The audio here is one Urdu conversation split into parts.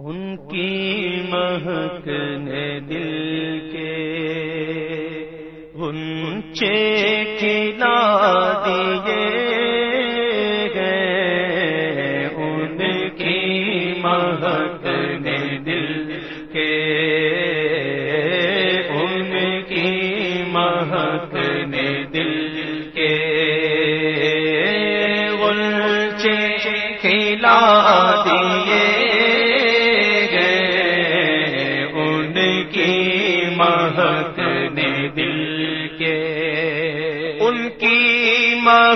ان کی مہکنے دل کے انچے کھلا دیے گئے۔ ان کی مہکنے دل کے ان کی مہکنے دل کے انچے کھلا دیے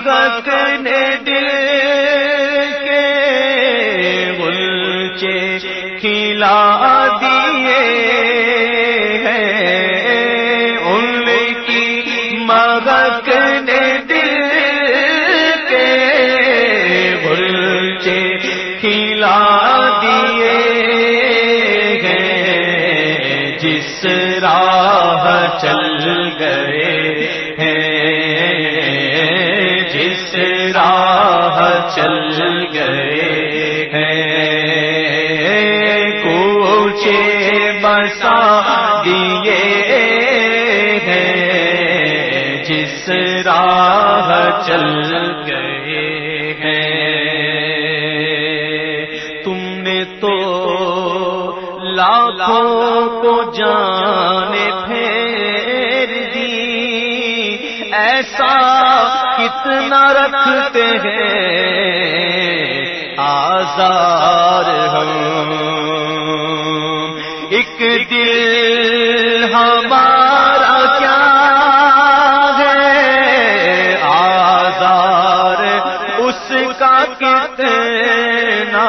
کی نے دل کے بلچے کھلا دیے ہیں۔ ان کی مہک نے دل کے بلچے کھلا دیے ہیں۔ جس راہ چل گئے چل گئے ہیں۔ تم نے تو لاکھوں کو جان پھیر دی۔ ایسا کتنا رکھتے ہیں۔ آزار ہم کتنا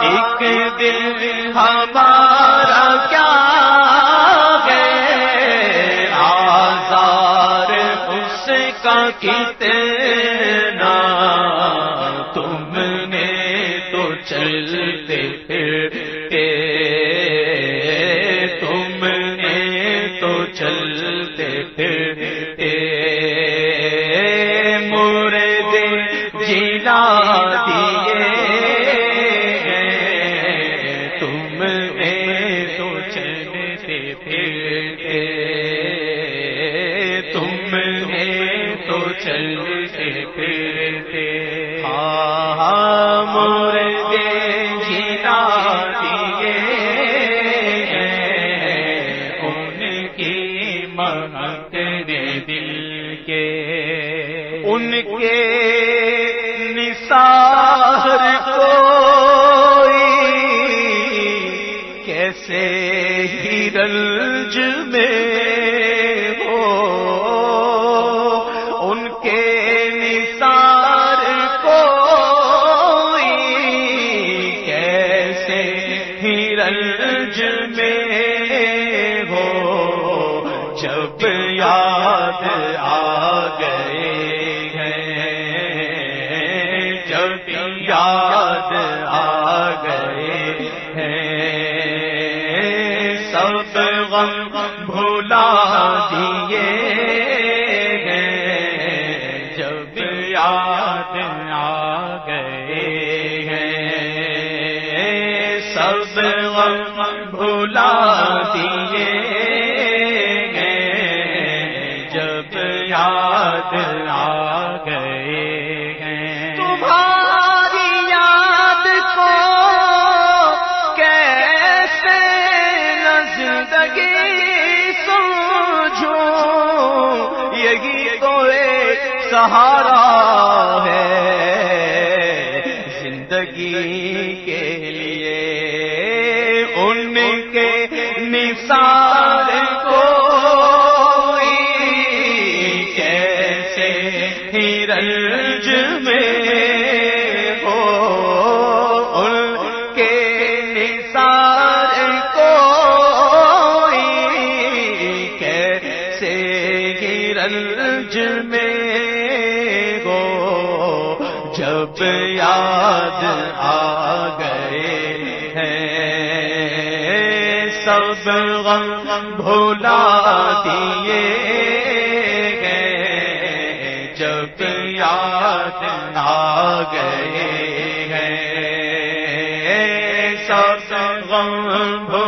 ایک دل ہمارا کیا ہے آزار اس کا کتنا تیرے دل کے ان کے نثار کو کیسے ہی دیے ہیں جب یاد آ گئے ہیں۔ تمہاری یاد کو کیسے زندگی سوچو یہی تو ایک سہارا سب غم بھولا دیے گئے جب یاد آ گئے ہیں سب غم بھولا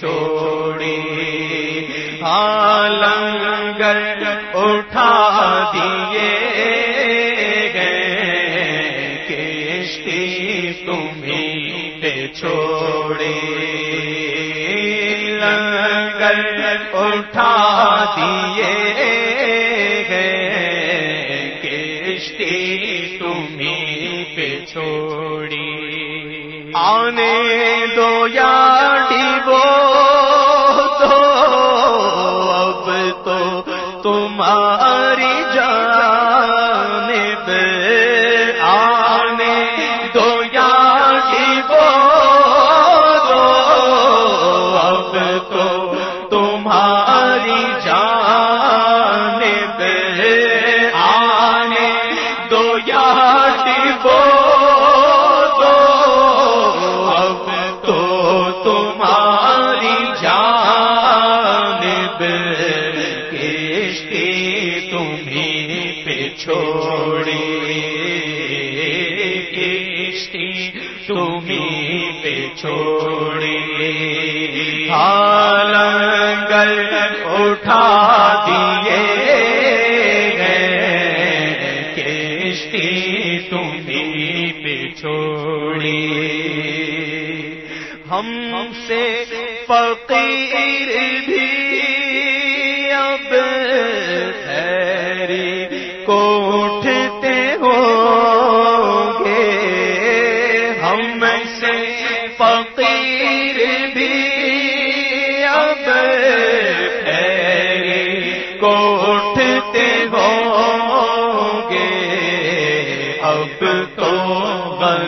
تمہیں پہ لنگر اٹھا دیے گئے کشتی تمہیں پہ چھوڑے لنگر اٹھا دیے گئے کشتی تمہیں پہ چھوڑی آنے دو یا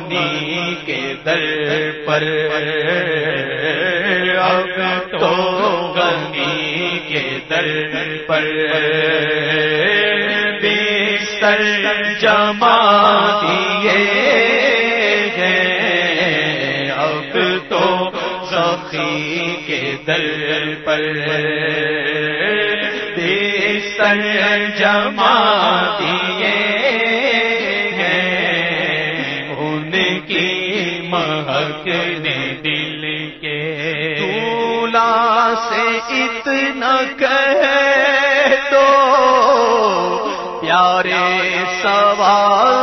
غنی کے در پر۔ اب تو غنی کے در پر۔ بستر جما دیے گئے اب تو سخی کے در پر۔ بستر جما دیے نہ کہے تو پیارے سوال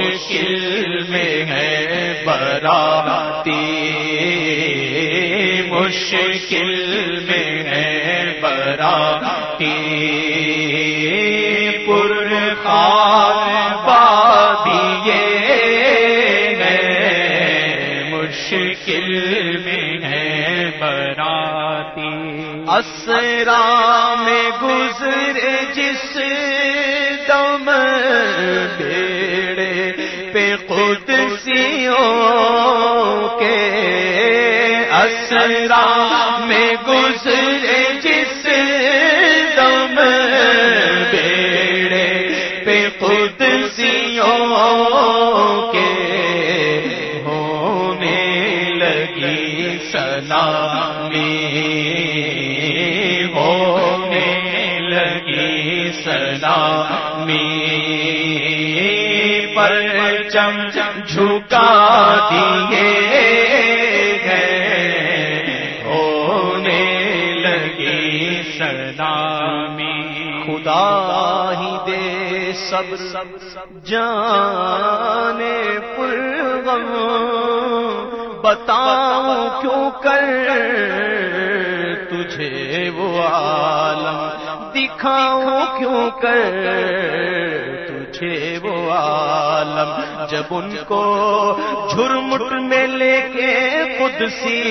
مشکل میں ہے، براتی۔ مشکل میں ہے، براتی۔ پر پادیے مشکل میں ہے، براتی۔ اسرا میں گزرے اسرا میں گزرے جس دم بیڑے پہ قدسیوں کے ہونے لگی سلامی، ہونے لگی سلامی۔ پر چم جھکا دیے دے سب سب جانے پر غم بتاؤں کیوں کر تجھے وہ عالم دکھاؤں کیوں کر تجھے وہ عالم جب ان کو جھرمٹ میں لے کے قدسی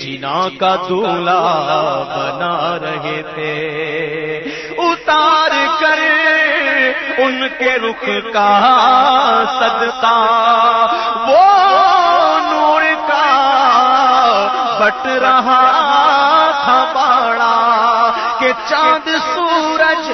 جنا کا دولا بنا رہے تھے، اتار ان کے رخ کا صدقہ، وہ نور کا بٹ رہا تھا باڑا کہ چاند سورج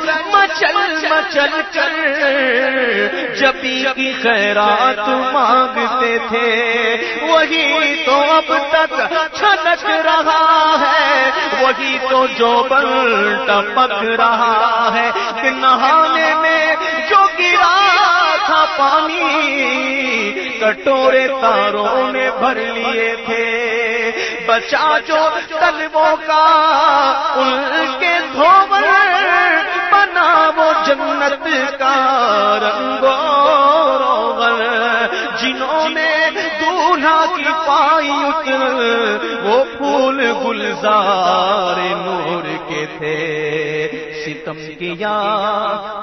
مچل مچل کر جبی کی خیرات مانگتے تھے، وہی تو اب تک چھلک رہا ہے، وہی تو جو بل ٹپک رہا ہے۔ کہ نہانے میں جو گرا تھا پانی، کٹورے تاروں نے بھر لیے تھے۔ بچا جو طلبوں کا، ان کے دھوبر بنا وہ جنت کا رنگ روغن جنہوں نے دولہا کی پائی اتر وہ پھول گلزار نور تھے۔ ستم کیا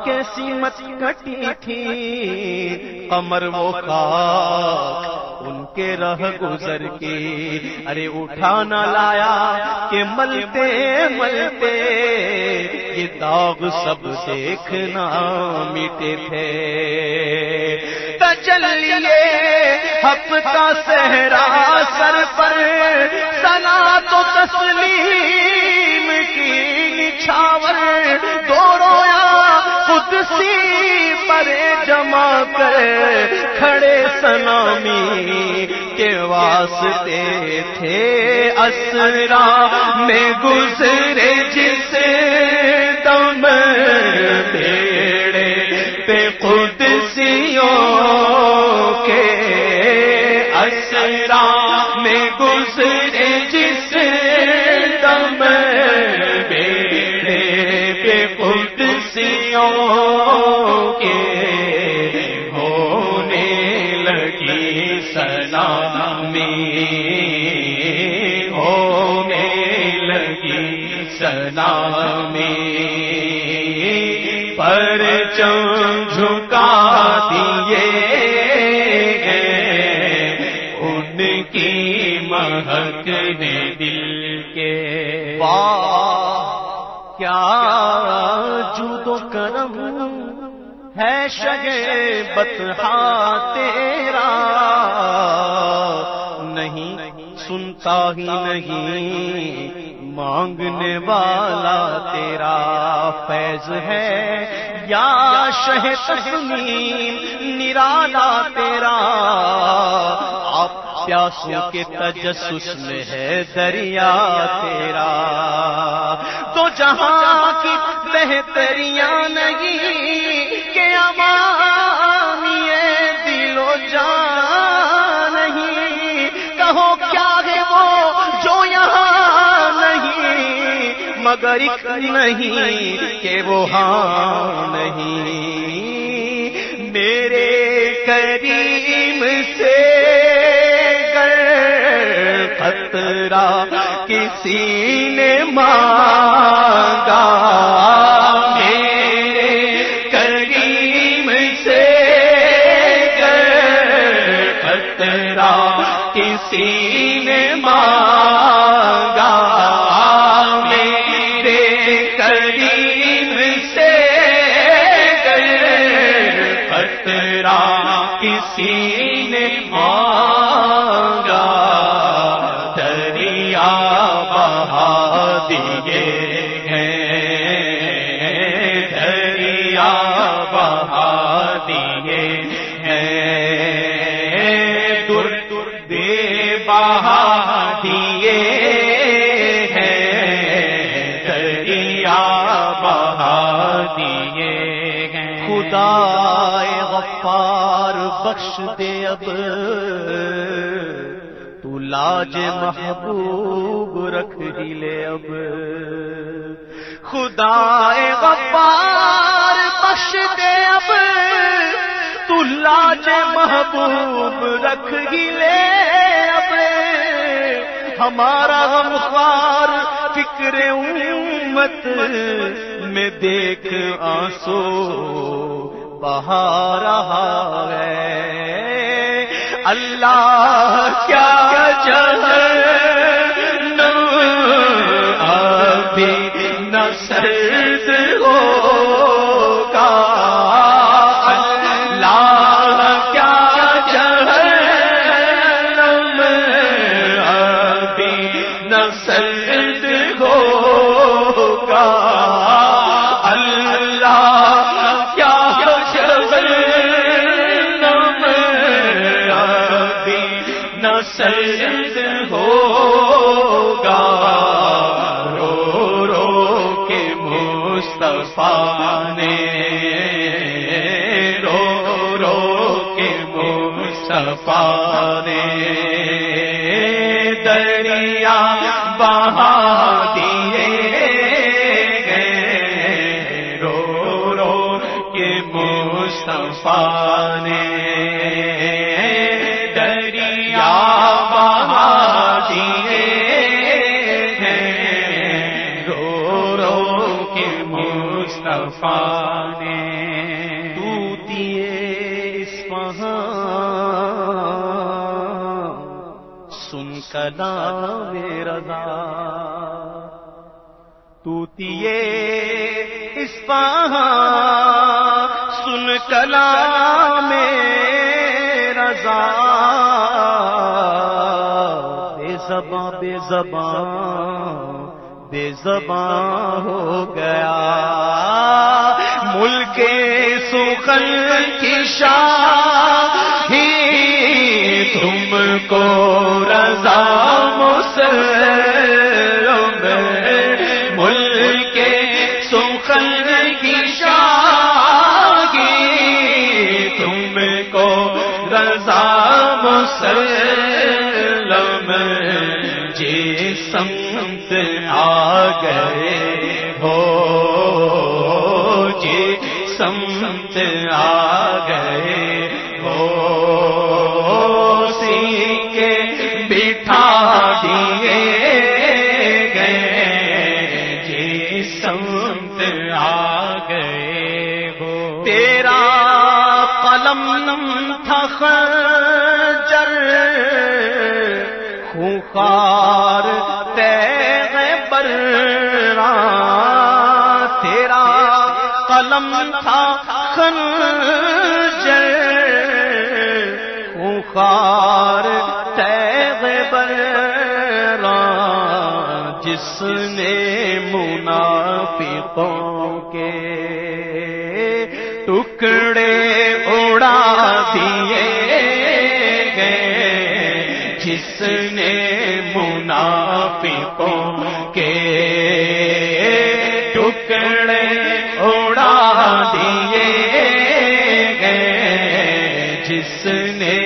کیسی مت کٹی تھی۔ قمر وہ کا ان کے رہ گزر کی۔ ارے اٹھا نہ لایا کہ ملتے ملتے یہ داغ سب دیکھنا مٹے تھے۔ چلیے حق کا صحرا سر پر، سنا تو تسلیم۔ پشاور دو رویا خود سی پرے جمع کر کھڑے سنامی کے واسطے تھے اسرا میں گزرے جسے بتہا تیرا نہیں سنتا ہی نہیں، مانگنے والا تیرا فیض ہے۔ یا شہ تسلیم نرالا تیرا۔ آپ پیاسوں کے تجسس میں ہے دریا تیرا۔ تو جہاں کی بہتریاں نہیں کہ امانی نہیں مگر ایک نہیں کہ وہ ہاں نہیں۔ میرے کریم سے خطرہ کسی نے مانگا۔ میرے کریم سے کسی خدا غفار بخش دے اب۔ تو لاج محبوب رکھ ہی لے اب۔ خدا غفار بخش دے اب۔ تو لاج محبوب رکھ ہی لے اب۔ ہمارا غمخوار فکر امت میں دیکھ آنسو۔ بہا رہا ہے۔ اللہ کیا جہنم ابھی نہ سرد پانے دریا بہا دیے گئے۔ رو رو کے مصطفیٰ نے کلام رضا۔ تو تیے سن کلام رضا۔ بے زباں بے زباں بے زباں ہو گیا۔ ملک سخن کی شاہی تم کو رضا مسلم ملک سخن کی شاہی تم کو رضا مسلم جی سمت آ گئے خوخار تیغ تیرا قلم تھا خنجر خوخار تیغ جس نے منافقوں کے ٹکڑے اڑا دیے گئے، جس نے منافقوں کے ٹکڑے اڑا دیے گئے جس نے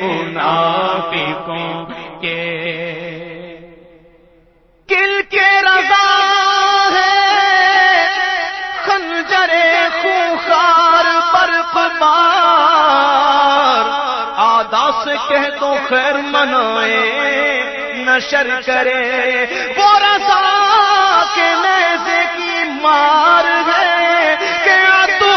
منافقوں کے کل کے رضا ہے خنجر خوخار برف بار آدا سے کہہ دو خیر منائے نشر کرے۔ وہ رضا کے نیزے کی مار ہے کہ تو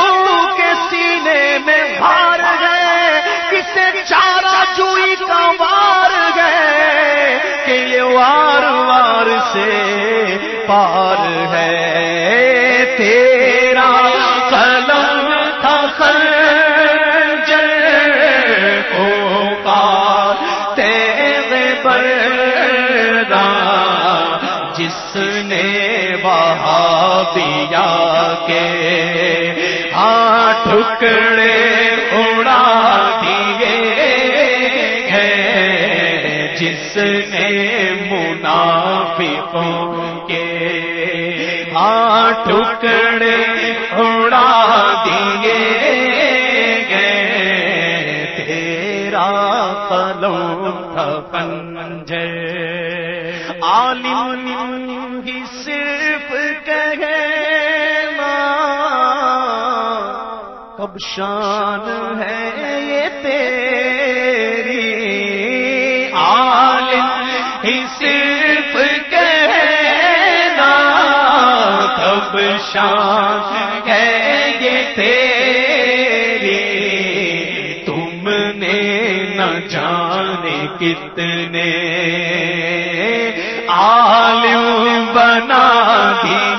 کے سینے میں بھار ہے۔ کسے چارہ چوئی کا وار ہے کہ یہ وار وار سے پار ہے۔ تیرا وہابیا کے آٹھ ٹکڑے اڑا دیے ہیں جس نے منافقوں کے آٹھ ٹکڑے اڑا دیے گئے تیرا تھا پنجے عالم شان ہے یہ تیری عالم ہی صرف کہنا کب شان ہے یہ تیری۔ تم نے نہ جانے کتنے عالم بنا دیے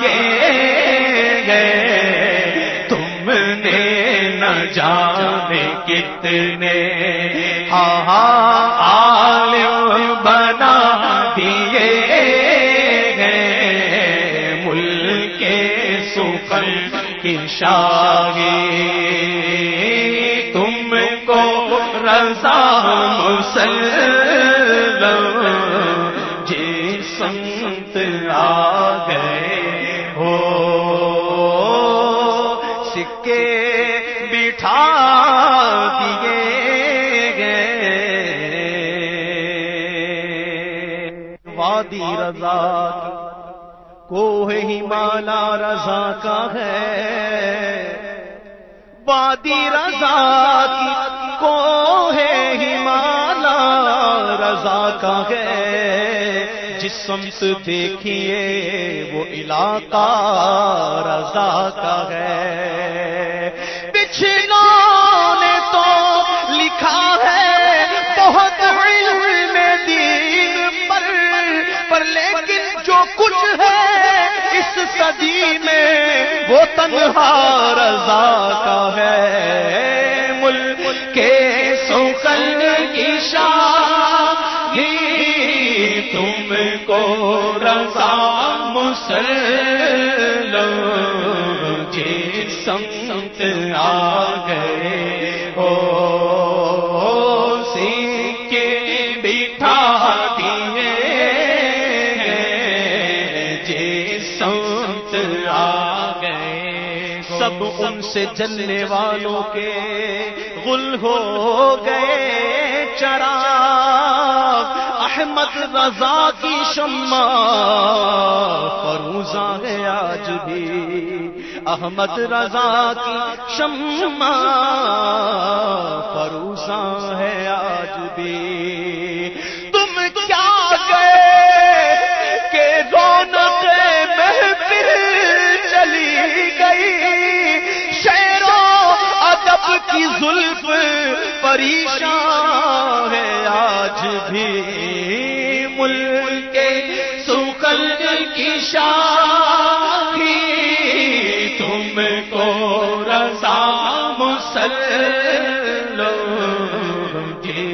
کتنے عالم بنا دیے گئے ملک سفر کی شاہی۔ تم کو رضا مسلم وادی رضا کوہ ہی مالا رضا کا ہے۔ وادی رضا کی کوہ ہی مالا رضا کا ہے۔ جس سمت دیکھیے وہ علاقہ رضا کا ہے۔ صدی میں وہ تنہا رضا کا ہے۔ ملک کے سوکل کی شاہی تم کو رضا مسلم جی سمت آ گئے ہو۔ ان سے جلنے والوں کے گل ہو گئے چرا احمد رضا کی شما فروزہ ہے آج بھی۔ احمد رضا کی شما فروزہ ہے آج بھی۔ پریشان ہے آج بھی ملک سکل کی شاہی تم کو رضا مسلم جی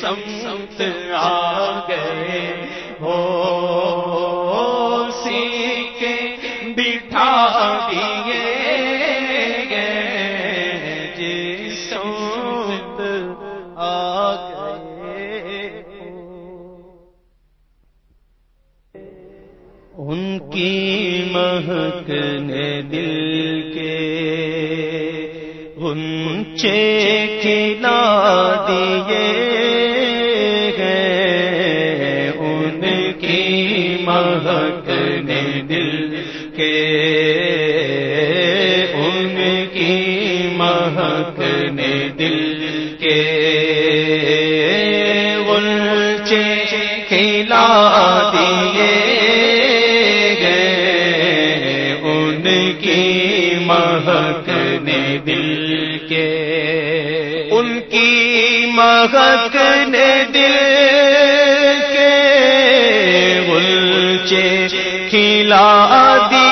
سمت آ گئے ہو گنچے کھلا دیے گئے ان کی مہک نے دل کے ان کی مہک نے دل کے گنچے کھلا دیے مہکنے مہک دل کے۔ ان کی مہکنے دل کے۔ گلچے کھلا دی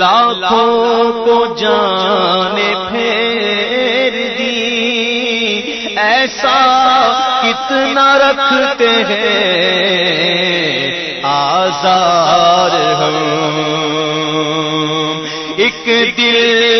لاکھوں کو جانے پھیر دی۔ ایسا کتنا رکھتے ہیں آزار ہم۔ ایک دل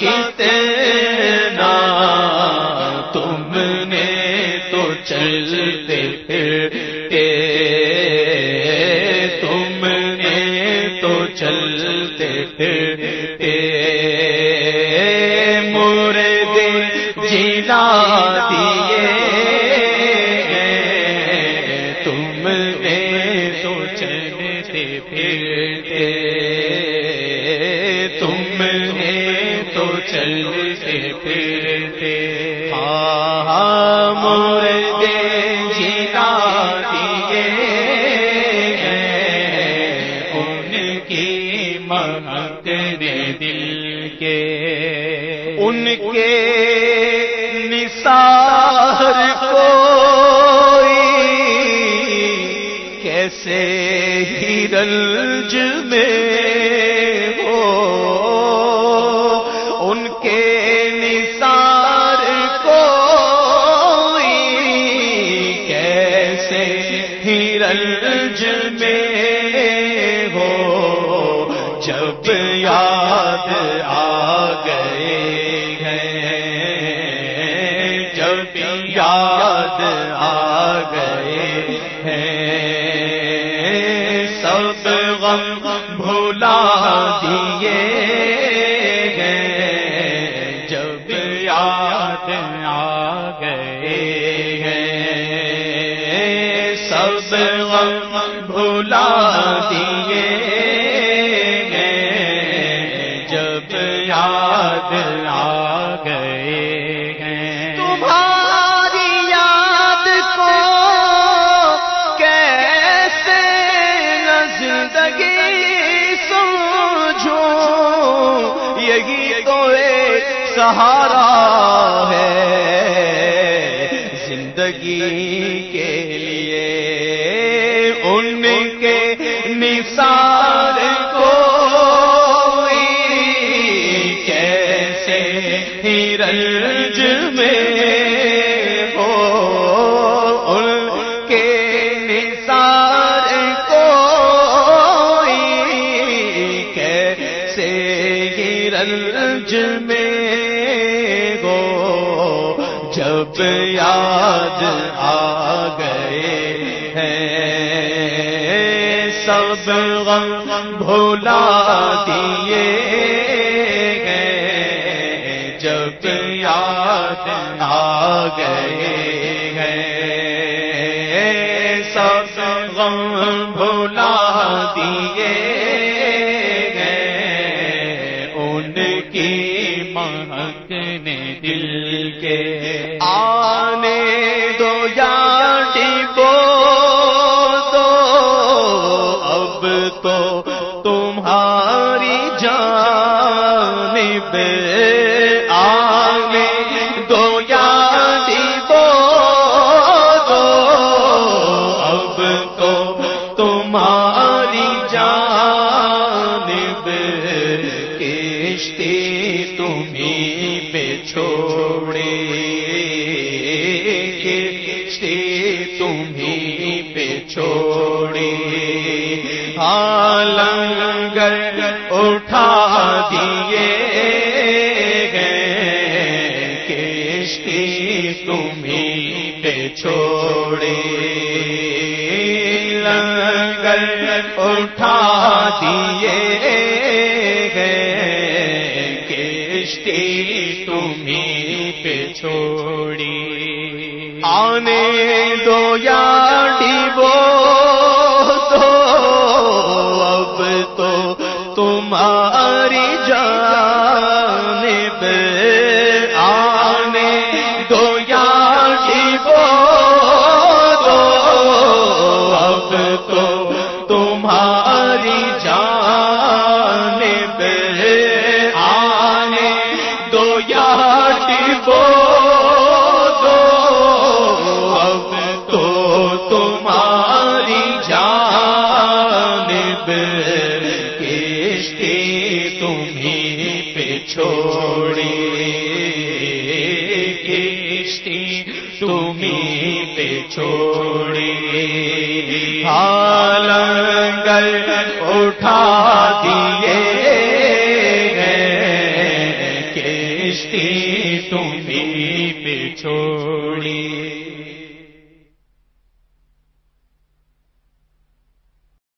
کا کتنا تم نے تو چلتے پھرتے، تم نے تو چلتے پھرتے۔ مردے جلا دیے تم نے تو چلتے پھرتے۔ ہی میں ہو، ان کے نثار کوئی کیسے ہی میں ہو؟ جب یاد آ گئے ہیں، جب یاد آ گئے ہیں۔ سہارا ہے زندگی کے لیے۔ ان کے نثار کو کیسے ہی رنج میں دیے گئے، جب یاد آ گئے ہیں سب غم بھولا دیے گئے۔ ان کی مہک نے دل کے آنے دو یا دو یا ڈبو دو اب تو تمہاری جان